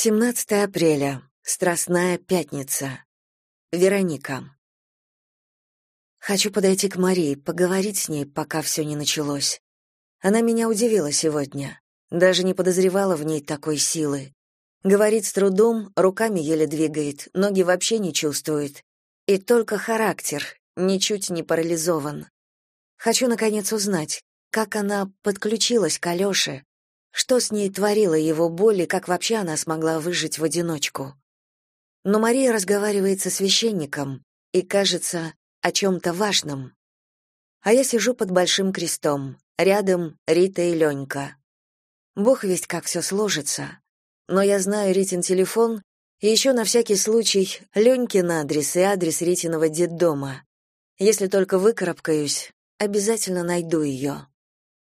17 апреля. Страстная пятница. Вероника. Хочу подойти к Марии, поговорить с ней, пока все не началось. Она меня удивила сегодня. Даже не подозревала в ней такой силы. Говорит с трудом, руками еле двигает, ноги вообще не чувствует. И только характер, ничуть не парализован. Хочу, наконец, узнать, как она подключилась к Алёше, что с ней творила его боль и как вообще она смогла выжить в одиночку. Но Мария разговаривает со священником и, кажется, о чем-то важном. А я сижу под большим крестом, рядом Рита и Ленька. Бог весть, как все сложится. Но я знаю Ритин телефон и еще на всякий случай Ленькин адрес и адрес Ритиного детдома. Если только выкарабкаюсь, обязательно найду ее.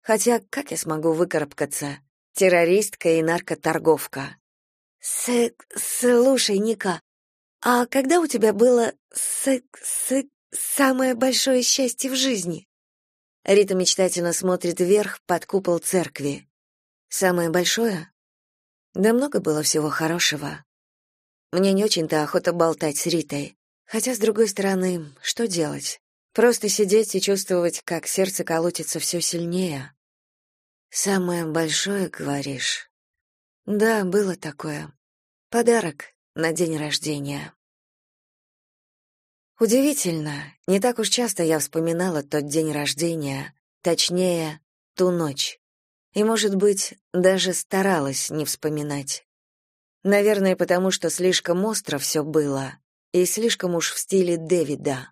Хотя как я смогу выкарабкаться? Террористка и наркоторговка. С слушай, Ника, а когда у тебя было с с самое большое счастье в жизни? Рита мечтательно смотрит вверх под купол церкви. Самое большое? Да много было всего хорошего. Мне не очень-то охота болтать с Ритой. Хотя, с другой стороны, что делать? Просто сидеть и чувствовать, как сердце колотится все сильнее. Самое большое, говоришь? Да, было такое. Подарок на день рождения. Удивительно, не так уж часто я вспоминала тот день рождения, точнее, ту ночь. И, может быть, даже старалась не вспоминать. Наверное, потому что слишком остро все было, и слишком уж в стиле Дэвида.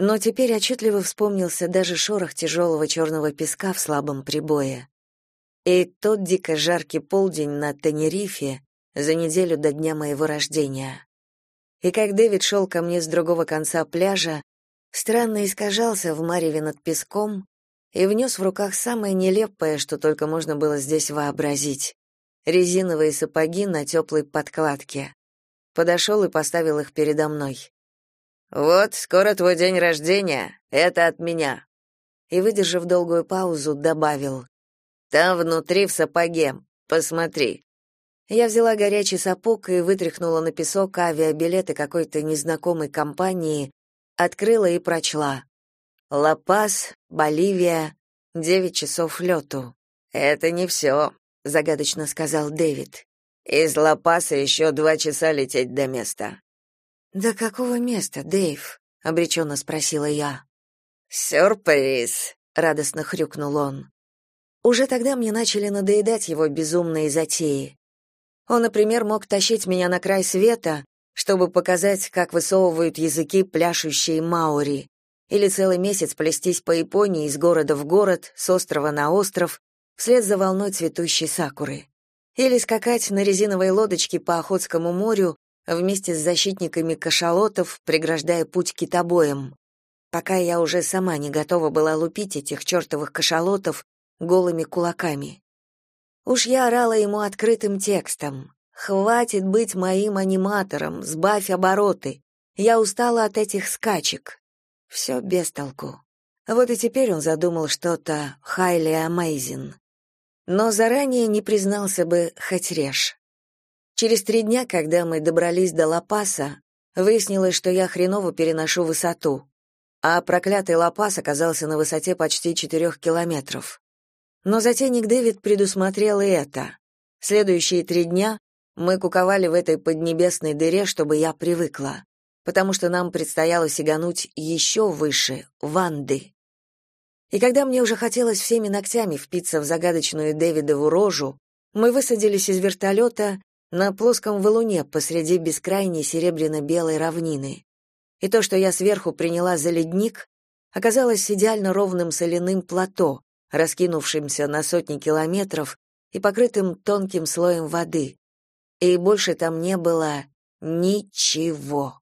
Но теперь отчетливо вспомнился даже шорох тяжелого черного песка в слабом прибое. И тот дико жаркий полдень на Тенерифе за неделю до дня моего рождения. И как Дэвид шел ко мне с другого конца пляжа, странно искажался в мареве над песком и внес в руках самое нелепое, что только можно было здесь вообразить — резиновые сапоги на теплой подкладке. Подошел и поставил их передо мной. Вот, скоро твой день рождения. Это от меня. И выдержав долгую паузу, добавил: Там внутри в сапоге. Посмотри. Я взяла горячий сапог и вытряхнула на песок авиабилеты какой-то незнакомой компании, открыла и прочла. Ла-Пас, Боливия, девять часов лету. Это не все», — загадочно сказал Дэвид. Из Ла-Паса еще два часа лететь до места. «До какого места, Дэйв?» — обреченно спросила я. «Сюрприз!» — радостно хрюкнул он. Уже тогда мне начали надоедать его безумные затеи. Он, например, мог тащить меня на край света, чтобы показать, как высовывают языки пляшущие маори, или целый месяц плестись по Японии из города в город, с острова на остров, вслед за волной цветущей сакуры. Или скакать на резиновой лодочке по Охотскому морю вместе с защитниками кашалотов, преграждая путь китобоям, пока я уже сама не готова была лупить этих чертовых кашалотов голыми кулаками. Уж я орала ему открытым текстом. «Хватит быть моим аниматором, сбавь обороты. Я устала от этих скачек». Все без толку. Вот и теперь он задумал что-то highly amazing. Но заранее не признался бы хоть режь. Через три дня, когда мы добрались до Лапаса, выяснилось, что я хреново переношу высоту, а проклятый Лапас оказался на высоте почти четырех километров. Но затейник Дэвид предусмотрел и это. Следующие три дня мы куковали в этой поднебесной дыре, чтобы я привыкла, потому что нам предстояло сигануть еще выше, в Анды. И когда мне уже хотелось всеми ногтями впиться в загадочную Дэвидову рожу, мы высадились из вертолета на плоском валуне посреди бескрайней серебряно-белой равнины. И то, что я сверху приняла за ледник, оказалось идеально ровным соляным плато, раскинувшимся на сотни километров и покрытым тонким слоем воды. И больше там не было ничего.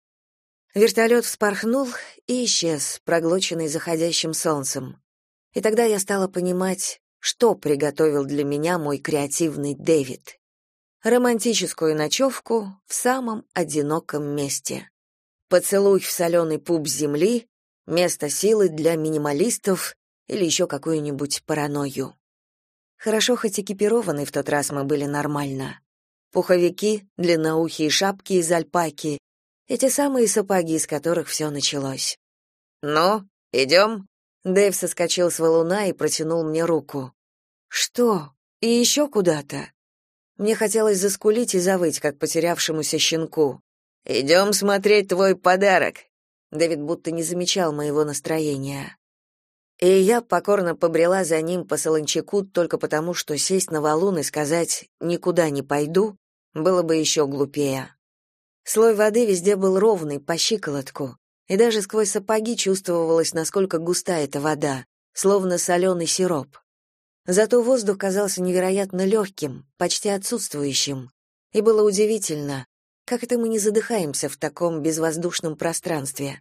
Вертолет вспорхнул и исчез, проглоченный заходящим солнцем. И тогда я стала понимать, что приготовил для меня мой креативный Дэвид романтическую ночевку в самом одиноком месте. Поцелуй в соленый пуп земли, место силы для минималистов или еще какую-нибудь паранойю. Хорошо, хоть экипированы в тот раз мы были нормально. пуховики, длинноухие шапки из альпаки, эти самые сапоги, из которых все началось. «Ну, идем?» Дэйв соскочил с валуна и протянул мне руку. «Что? И еще куда-то?» Мне хотелось заскулить и завыть, как потерявшемуся щенку. «Идем смотреть твой подарок!» Дэвид будто не замечал моего настроения. И я покорно побрела за ним по солончаку только потому, что сесть на валун и сказать «никуда не пойду» было бы еще глупее. Слой воды везде был ровный, по щиколотку, и даже сквозь сапоги чувствовалось, насколько густая эта вода, словно соленый сироп. Зато воздух казался невероятно легким, почти отсутствующим. И было удивительно, как это мы не задыхаемся в таком безвоздушном пространстве.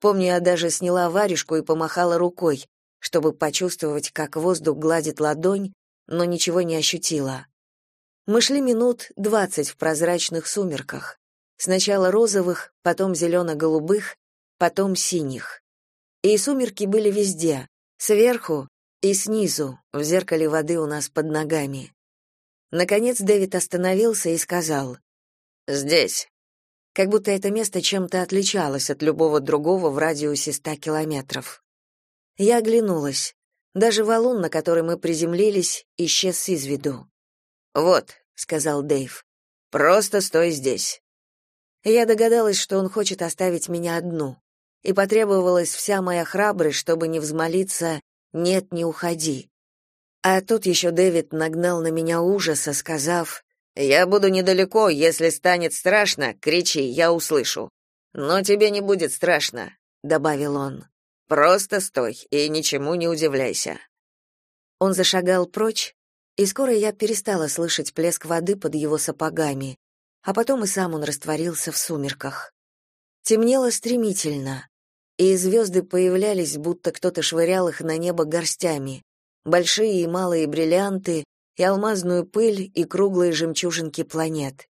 Помню, я даже сняла варежку и помахала рукой, чтобы почувствовать, как воздух гладит ладонь, но ничего не ощутила. Мы шли минут двадцать в прозрачных сумерках. Сначала розовых, потом зелено-голубых, потом синих. И сумерки были везде, сверху и снизу, в зеркале воды у нас под ногами. Наконец Дэвид остановился и сказал «Здесь». Как будто это место чем-то отличалось от любого другого в радиусе ста километров. Я оглянулась. Даже валун, на который мы приземлились, исчез из виду. «Вот», — сказал Дэйв, — «просто стой здесь». Я догадалась, что он хочет оставить меня одну, и потребовалась вся моя храбрость, чтобы не взмолиться «Нет, не уходи». А тут еще Дэвид нагнал на меня ужаса, сказав, «Я буду недалеко, если станет страшно, кричи, я услышу». «Но тебе не будет страшно», — добавил он. «Просто стой и ничему не удивляйся». Он зашагал прочь, и скоро я перестала слышать плеск воды под его сапогами, а потом и сам он растворился в сумерках. Темнело стремительно и звезды появлялись, будто кто-то швырял их на небо горстями. Большие и малые бриллианты, и алмазную пыль, и круглые жемчужинки планет.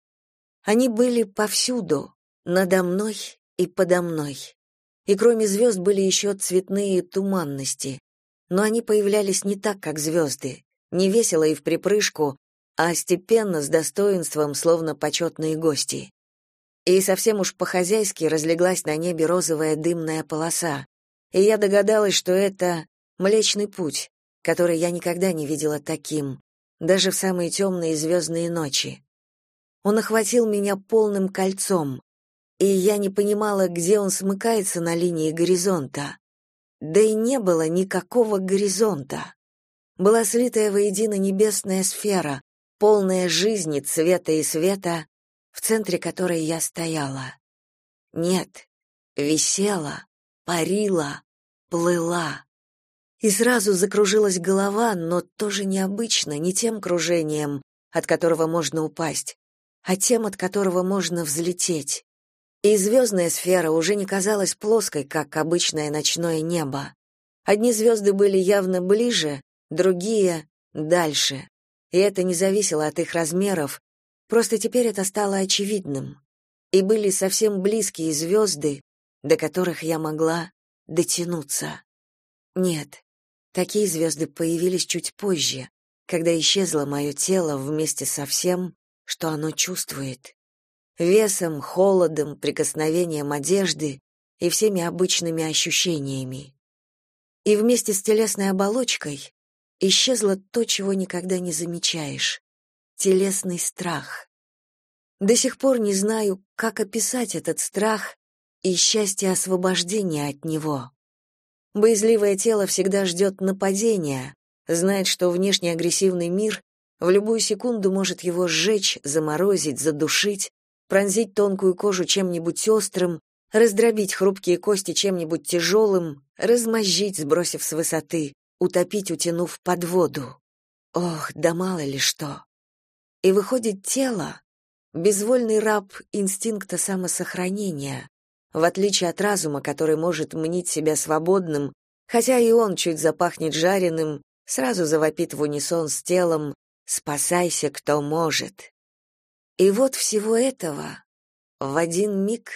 Они были повсюду, надо мной и подо мной. И кроме звезд были еще цветные туманности. Но они появлялись не так, как звезды, не весело и в припрыжку, а степенно, с достоинством, словно почетные гости и совсем уж по-хозяйски разлеглась на небе розовая дымная полоса, и я догадалась, что это Млечный Путь, который я никогда не видела таким, даже в самые темные звездные ночи. Он охватил меня полным кольцом, и я не понимала, где он смыкается на линии горизонта. Да и не было никакого горизонта. Была слитая воедино небесная сфера, полная жизни, цвета и света, в центре которой я стояла. Нет, висела, парила, плыла. И сразу закружилась голова, но тоже необычно, не тем кружением, от которого можно упасть, а тем, от которого можно взлететь. И звездная сфера уже не казалась плоской, как обычное ночное небо. Одни звезды были явно ближе, другие — дальше. И это не зависело от их размеров, Просто теперь это стало очевидным. И были совсем близкие звезды, до которых я могла дотянуться. Нет, такие звезды появились чуть позже, когда исчезло мое тело вместе со всем, что оно чувствует. Весом, холодом, прикосновением одежды и всеми обычными ощущениями. И вместе с телесной оболочкой исчезло то, чего никогда не замечаешь телесный страх. До сих пор не знаю, как описать этот страх и счастье освобождения от него. Боязливое тело всегда ждет нападения, знает, что внешне агрессивный мир в любую секунду может его сжечь, заморозить, задушить, пронзить тонкую кожу чем-нибудь острым, раздробить хрупкие кости чем-нибудь тяжелым, размозжить, сбросив с высоты, утопить, утянув под воду. Ох, да мало ли что. И выходит тело — безвольный раб инстинкта самосохранения, в отличие от разума, который может мнить себя свободным, хотя и он чуть запахнет жареным, сразу завопит в унисон с телом «Спасайся, кто может». И вот всего этого в один миг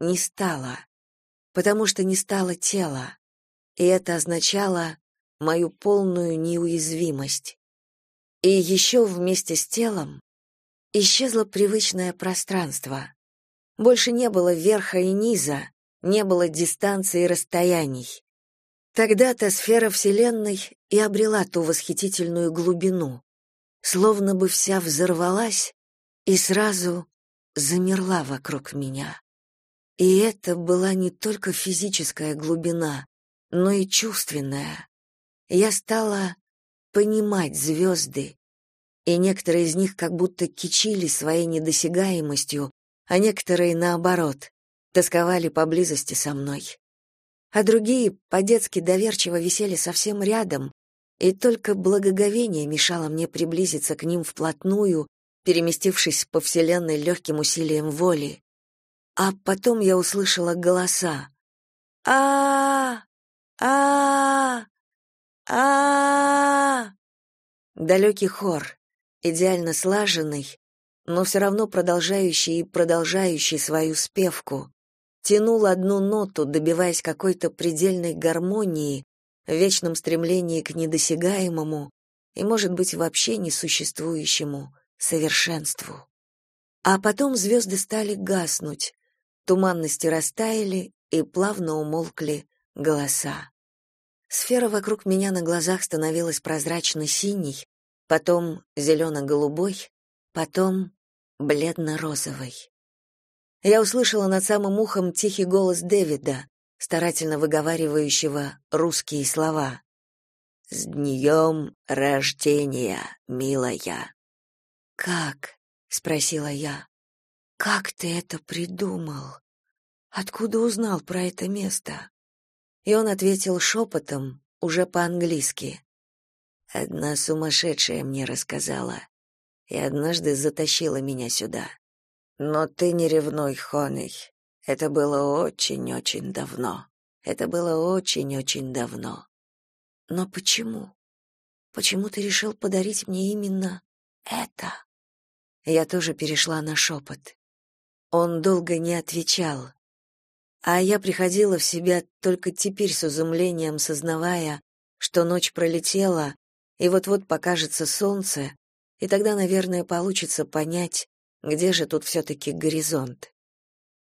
не стало, потому что не стало тела, и это означало мою полную неуязвимость. И еще вместе с телом исчезло привычное пространство. Больше не было верха и низа, не было дистанции и расстояний. Тогда-то сфера Вселенной и обрела ту восхитительную глубину, словно бы вся взорвалась и сразу замерла вокруг меня. И это была не только физическая глубина, но и чувственная. Я стала понимать звезды, и некоторые из них как будто кичили своей недосягаемостью, а некоторые, наоборот, тосковали поблизости со мной. А другие по-детски доверчиво висели совсем рядом, и только благоговение мешало мне приблизиться к ним вплотную, переместившись по вселенной легким усилием воли. А потом я услышала голоса. а а а Далекий хор, идеально слаженный, но все равно продолжающий и продолжающий свою спевку, тянул одну ноту, добиваясь какой-то предельной гармонии, в вечном стремлении к недосягаемому и, может быть, вообще несуществующему совершенству. А потом звезды стали гаснуть, туманности растаяли и плавно умолкли голоса. Сфера вокруг меня на глазах становилась прозрачно-синей, потом зелено-голубой, потом бледно-розовой. Я услышала над самым ухом тихий голос Дэвида, старательно выговаривающего русские слова. «С днем рождения, милая!» «Как?» — спросила я. «Как ты это придумал? Откуда узнал про это место?» И он ответил шепотом, уже по-английски. Одна сумасшедшая мне рассказала и однажды затащила меня сюда. Но ты не ревнуй, Хоней. Это было очень-очень давно. Это было очень-очень давно. Но почему? Почему ты решил подарить мне именно это? Я тоже перешла на шепот. Он долго не отвечал, а я приходила в себя только теперь с изумлением, сознавая, что ночь пролетела, и вот-вот покажется солнце, и тогда, наверное, получится понять, где же тут все-таки горизонт.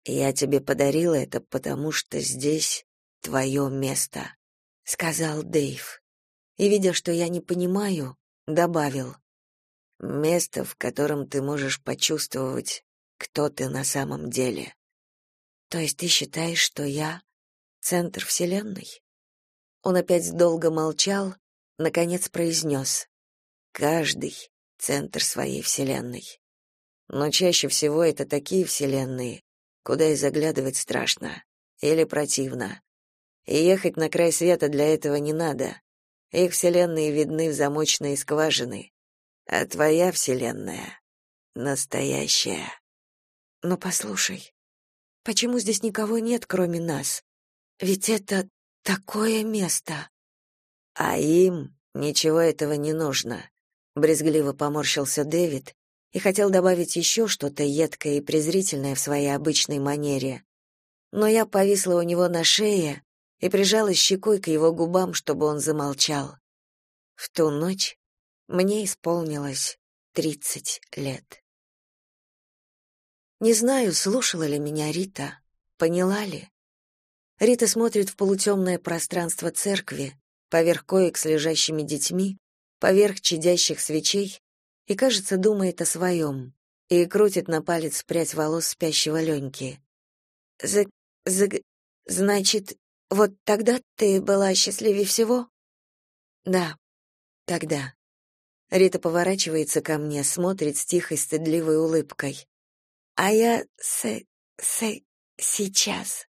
Я тебе подарила это, потому что здесь твое место, сказал Дэйв. И видя, что я не понимаю, добавил: место, в котором ты можешь почувствовать, кто ты на самом деле. То есть ты считаешь, что я центр вселенной? Он опять долго молчал, наконец произнес. Каждый центр своей вселенной. Но чаще всего это такие вселенные, куда и заглядывать страшно или противно. И ехать на край света для этого не надо. Их вселенные видны в замочной скважины, а твоя вселенная настоящая. Но послушай, почему здесь никого нет, кроме нас? Ведь это такое место. А им ничего этого не нужно. Брезгливо поморщился Дэвид и хотел добавить еще что-то едкое и презрительное в своей обычной манере. Но я повисла у него на шее и прижалась щекой к его губам, чтобы он замолчал. В ту ночь мне исполнилось тридцать лет. Не знаю, слушала ли меня Рита, поняла ли. Рита смотрит в полутемное пространство церкви, поверх коек с лежащими детьми, поверх чадящих свечей и, кажется, думает о своем, и крутит на палец прядь волос спящего Леньки. «За... за... значит, вот тогда ты была счастливее всего?» «Да, тогда». Рита поворачивается ко мне, смотрит с тихой стыдливой улыбкой. «А я с... с... сейчас...»